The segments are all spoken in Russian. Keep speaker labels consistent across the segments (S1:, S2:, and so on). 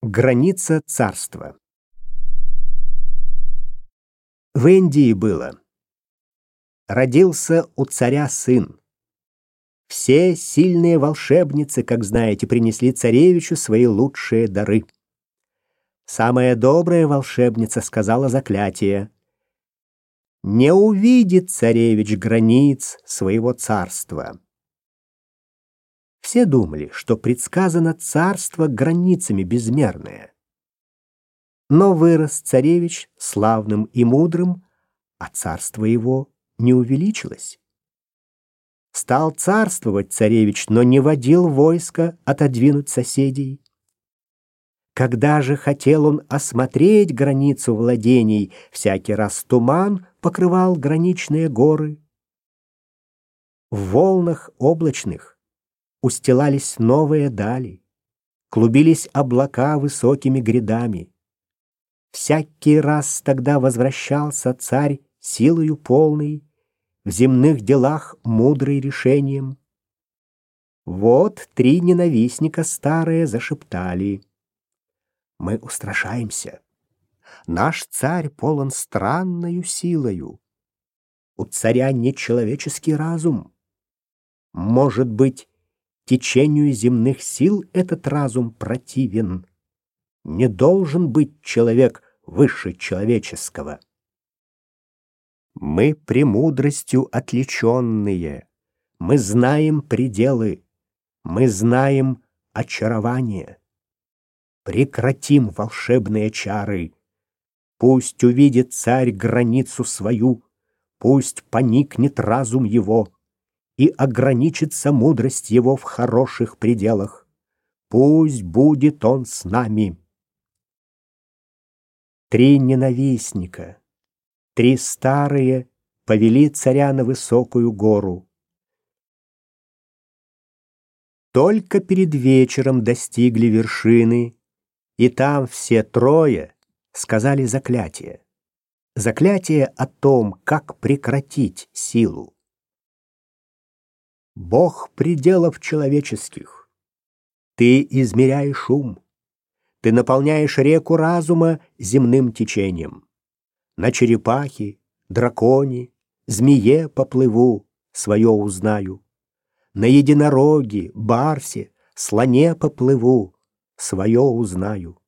S1: Граница царства. В Индии было. Родился у царя сын. Все сильные волшебницы, как знаете, принесли царевичу свои лучшие дары. Самая добрая волшебница сказала заклятие. Не увидит царевич границ своего царства. Все думали, что предсказано царство границами безмерное. Но вырос царевич славным и мудрым, а царство его не увеличилось. Стал царствовать царевич, но не водил войска отодвинуть соседей. Когда же хотел он осмотреть границу владений, всякий раз туман покрывал граничные горы. В волнах облачных устилались новые дали, клубились облака высокими грядами. Всякий раз тогда возвращался царь силою полной, в земных делах мудрый решением. Вот три ненавистника старые зашептали. Мы устрашаемся. Наш царь полон странною силою. У царя нечеловеческий разум. Может быть, Течению земных сил этот разум противен. Не должен быть человек выше человеческого. Мы премудростью отличенные, мы знаем пределы, мы знаем очарование. Прекратим волшебные чары. Пусть увидит царь границу свою, пусть поникнет разум его и ограничится мудрость его в хороших пределах. Пусть будет он с нами. Три ненавистника, три старые, повели царя на высокую гору. Только перед вечером достигли вершины, и там все трое сказали заклятие. Заклятие о том, как прекратить силу. Бог пределов человеческих. Ты измеряешь ум. Ты наполняешь реку разума земным течением. На черепахе, драконе, змее поплыву, свое узнаю. На единороге, барсе, слоне поплыву, свое узнаю.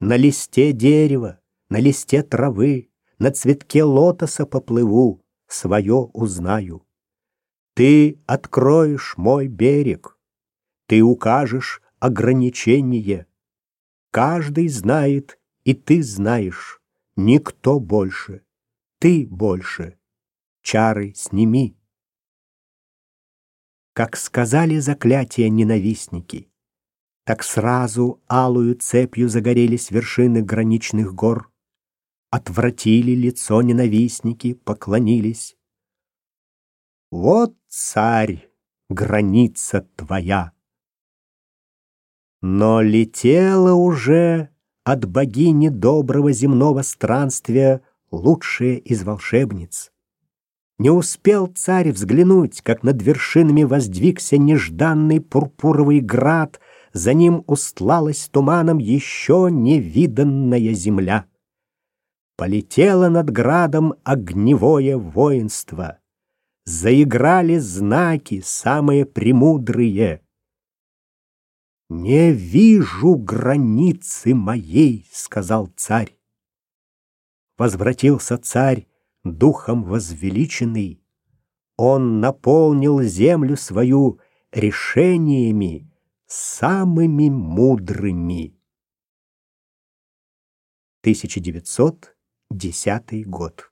S1: На листе дерева, на листе травы, на цветке лотоса поплыву, свое узнаю. Ты откроешь мой берег, ты укажешь ограничение. Каждый знает, и ты знаешь, никто больше, ты больше. Чары сними. Как сказали заклятия ненавистники, так сразу алую цепью загорелись вершины граничных гор. Отвратили лицо ненавистники, поклонились. Вот царь, граница твоя. Но летела уже от богини доброго земного странствия лучшая из волшебниц. Не успел царь взглянуть, как над вершинами воздвигся нежданный пурпуровый град, за ним устлалась туманом еще невиданная земля. Полетело над градом огневое воинство — заиграли знаки самые премудрые. «Не вижу границы моей», — сказал царь. Возвратился царь, духом возвеличенный. Он наполнил землю свою решениями самыми мудрыми. 1910 год.